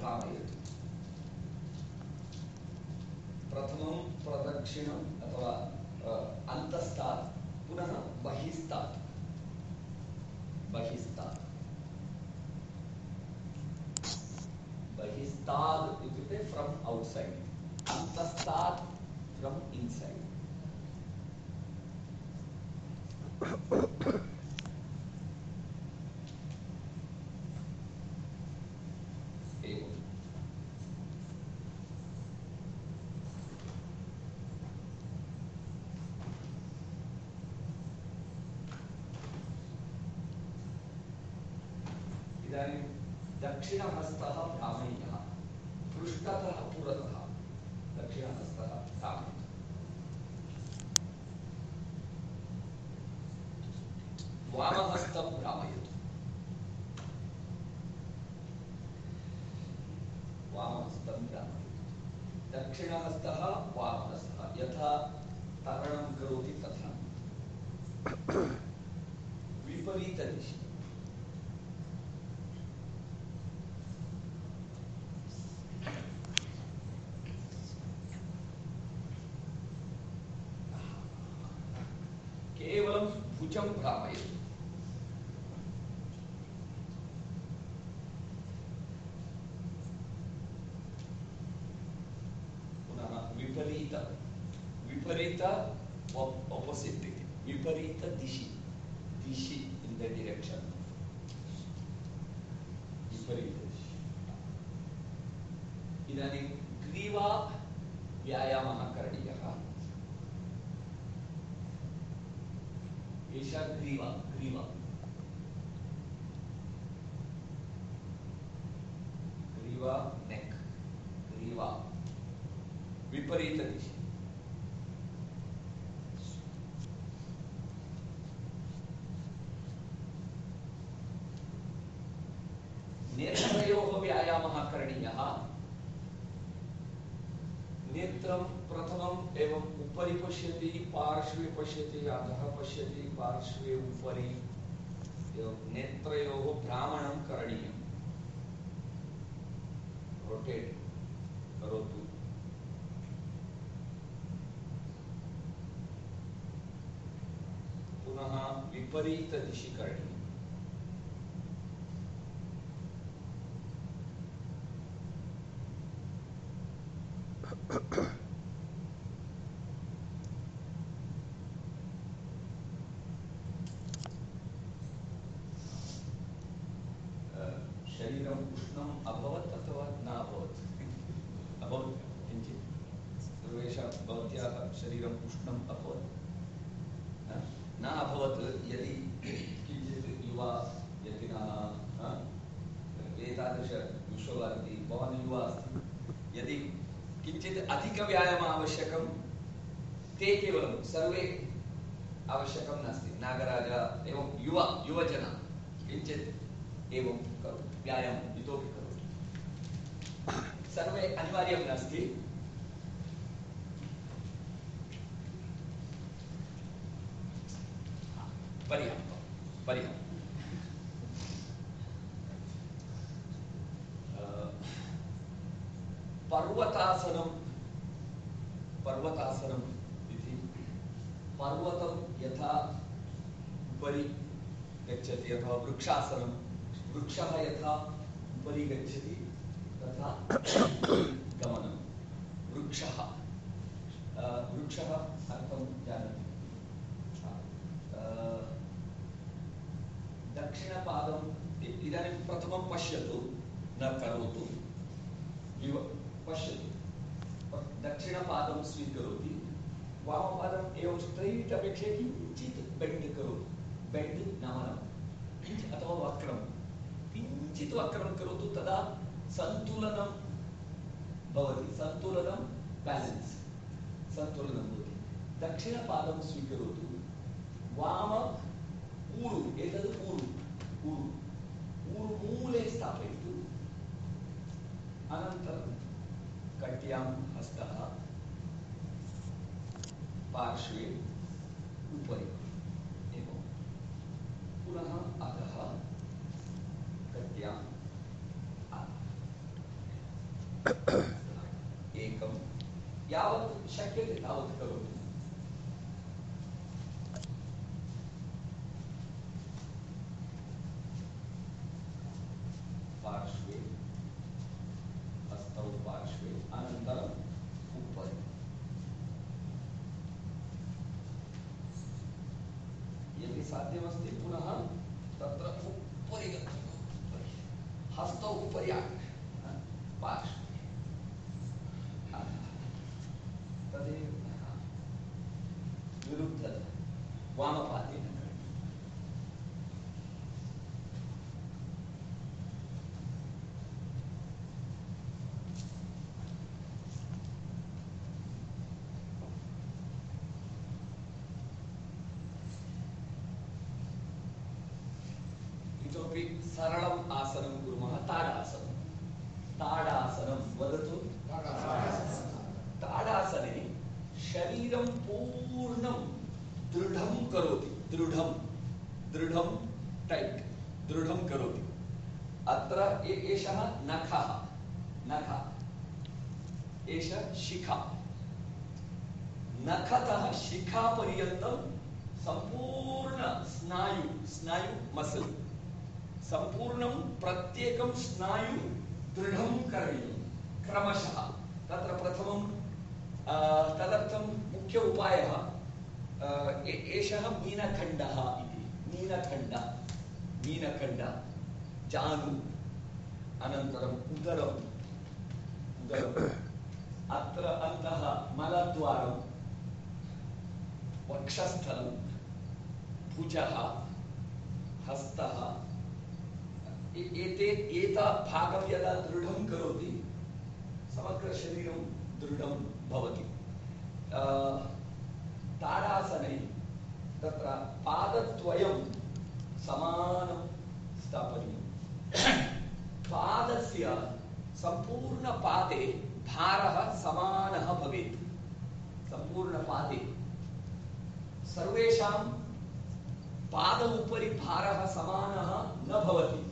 भ्रामयतु प्रथमं प्रदक्षिणम् अथवा अन्तस्तात्, पुनः बहिस्तात्। बहिस्तात्। बहिस्तात् इत्युक्ते फ्रम् औट्सैड् अन्तस्तात् फ्रम् इन्सैड् इदानीं दक्षिणहस्तः भ्रामणीयः पृष्ठतः पुरतः दक्षिणहस्तः भ्रामणीयः वामहस्तं भ्रामयतु। वामहस्तं भ्रामयतु। दक्षिणहस्तः वामहस्तः यथा तरणं करोति तथा विपरीतदिशि भुजं भ्रामयतु पुनः विपरीत विपरीत ऑपोसिट इति विपरीत दिशि दिशि इन् द डिरेक्षन् विपरीत इदानीं ग्रीवा व्यायामः करणीयः एषा ग्रीवा ग्रीवा। ग्रीवा नेक्। ग्रीवा। विपरीतदिशि नेत्रयोः व्यायामः करणीयः नेत्रं प्रथमम् एवम् उपरि पश्यति, पार्श्वे पश्यति, अधः पश्यति, पार्श्वे उपरि। नेत्रयोः भ्रामणं करणीयम् रोटेट् करोतु। पुनः विपरीतदिशि करणीयम्। शरीरम् उष्णम् अभवत् अथवा न अभवत्? अभवत् किञ्चित्? सर्वेषां भवत्याः शरीरम् उष्णम् अभवत्। न? अभवत् यदि किञ्चित् युवा यतिनः हा? एतादृश विश्वभारती भवान् युवा अस्ति। यदि किञ्चित् अधिकव्यायामः आवश्यकं, ते केवलं सर्वे आवश्यकं नास्ति। नागराज एवं युवा, युवजन किञ्चित् एवं करोतु। व्यायामम् इतोपि करोतु सर्वे अनिवार्यं नास्ति पर्याप्तं पर्याप्तम् पर्वतासनं पर्वतासनम् इति। पर्वतं यथा उपरि गच्छति अथवा वृक्षासनं वृक्षः यथा उपरि गच्छति, तथा गमनं वृक्षः वृक्षः अर्थं जानति दक्षिणपादम् इदानीं प्रथमं पश्यतु, न करोतु। इव, पश्यतु। दक्षिणपादं स्वीकरोति, वामपादम् एवं स्ट्रैट् अपेक्षया किञ्चित् बेण्ड् करोतु। बेण्ड् अथवा वक्रं किञ्चित् वक्रं करोतु तदा सन्तुलनं भवति सन्तुलनं बेलेन्स् सन्तुलनं भवति दक्षिणपादं स्वीकरोतु वाम ऊरु एतद् ऊरु ऊरु ऊरुमूले स्थापयतु अनन्तरं कट्यां हस्तः पार्श्वे उपरि एवं पुनः अधः कट्याम् अ- एकं शक्यते तावत् करोतु पार्श्वे हस्तौ पार्श्वे अनन्तरम् उपरि यदि साध्यमस्ति पुनः तत्र उपरि हस्तौ उपरि पार्श्वे इतोपि सरलम् आसनं कुर्मः, ताडासनं। ताडासनं वदतु। ताडासने शरीरं पूर्णं दृढं करोति। दृढं दृढं टैट्, दृढं करोति। अत्र एषः नखः नखः। एष शिखा। नखतः शिखापर्यन्तं सम्पूर्ण स्नायु स्नायु मसल् सम्पूर्णं प्रत्येकं स्नायु दृढं करणीयं। क्रमशः। तत्र प्रथमं तदर्थं मुख्य उपायः एषः मीनखण्डः इति। मीनखण्ड। मीनखण्ड। जानु। अनन्तरम् उदरम्। उदरम्। अत्र अन्तः मलद्वारं वक्षस्थलं भुजः। हस्तः। एते, एता भागं यदा दृढं करोति समग्रशरीरं दृढं भवति। ताडासने तत्र पादद्वयं समानं स्थापनीयं पादस्य सम्पूर्णपादे भारः समानः भवेत्। सम्पूर्णपादे। सर्वेषां पाद उपरि भारः समानः न भवतः।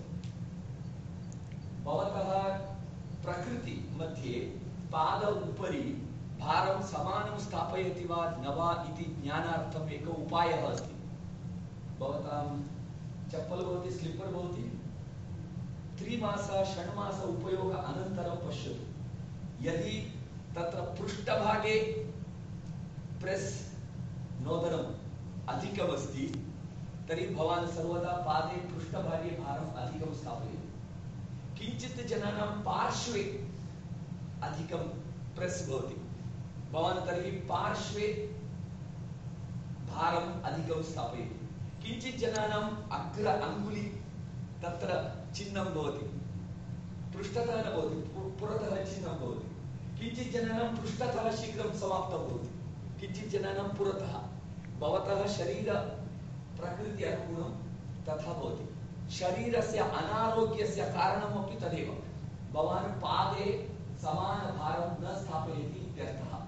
पाद उपरि भारं समानं स्थापयति वा न वा इति ज्ञानार्थम् एकः उपायः अस्ति। भवतां चप्पल् भवति स्लिप्पर् भवति, त्रिमास, षण्मास उपयोग अनन्तरं पश्यतु। यदि तत्र पृष्ठभागे प्रेस् नोदनम् अधिकमस्ति, तर्हि भवान् सर्वदा पादे पृष्ठभागे भारम् अधिकं स्थापयति। किञ्चित् जनानां पार्श्वे अधिकं प्रेस् भवति। भवान् तर्हि पार्श्वे भारम् अधिकं स्थापयति। किञ्चित् जनानाम् अग्र अङ्गुलि तत्र चिह्नं भवति। पृष्ठतः न भवति पुरतः चिह्नं भवति। किञ्चित् जनानां पृष्ठतः शीघ्रं समाप्तं भवति। किञ्चित् जनानां पुरतः। भवतः शरीर प्रकृति अनुगुणं तथा भवति। शरीरस्य अनारोग्यस्य कारणमपि तदेव। भवान् पादे समानभारं न स्थापयति इत्यर्थः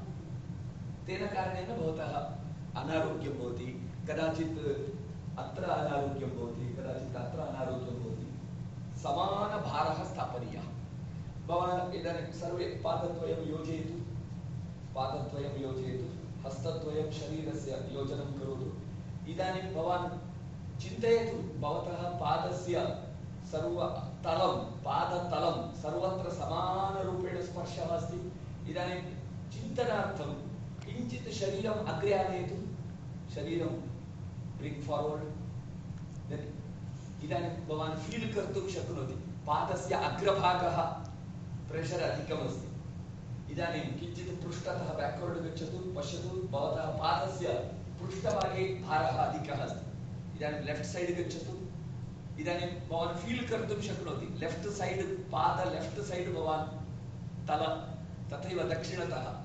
तेन कारणेन भवतः अनारोग्यं भवति, कदाचित् अत्र अनारोग्यं भवति, कदाचित् अत्र अनारोग्यं भवति। समानभारः स्थापनीयः। भवान् इदानीं सर्वे पादद्वयं योजयतु। पादद्वयं योजयतु। हस्तद्वयं शरीरस्य योजनं करोतु। इदानीं भवान् चिन्तयतु, भवतः पादस्य सर्वतलं सर्वत्र स्पर्शः अस्ति इदानीं चिन्तनार्थं किञ्चित् शरीरम् अग्रे आनयतु। शरीरं ब्रिङ्ग् फार्वर्ड् इदानीं भवान् फील् कर्तुं शक्नोति। पादस्य अग्रभागः प्रेशर् अधिकमस्ति। इदानीं किञ्चित् पृष्ठतः बेक्वर्ड् गच्छतु, पश्यतु, भवतः पादस्य पृष्ठभागे भारः अधिकः अस्ति। इदानीं लेफ्ट् सैड् गच्छतु। इदानीं भवान् फील् कर्तुं शक्नोति। लेफ्ट् सैड् पाद लेफ्ट् सैड् भवान् तल तथैव दक्षिणतः।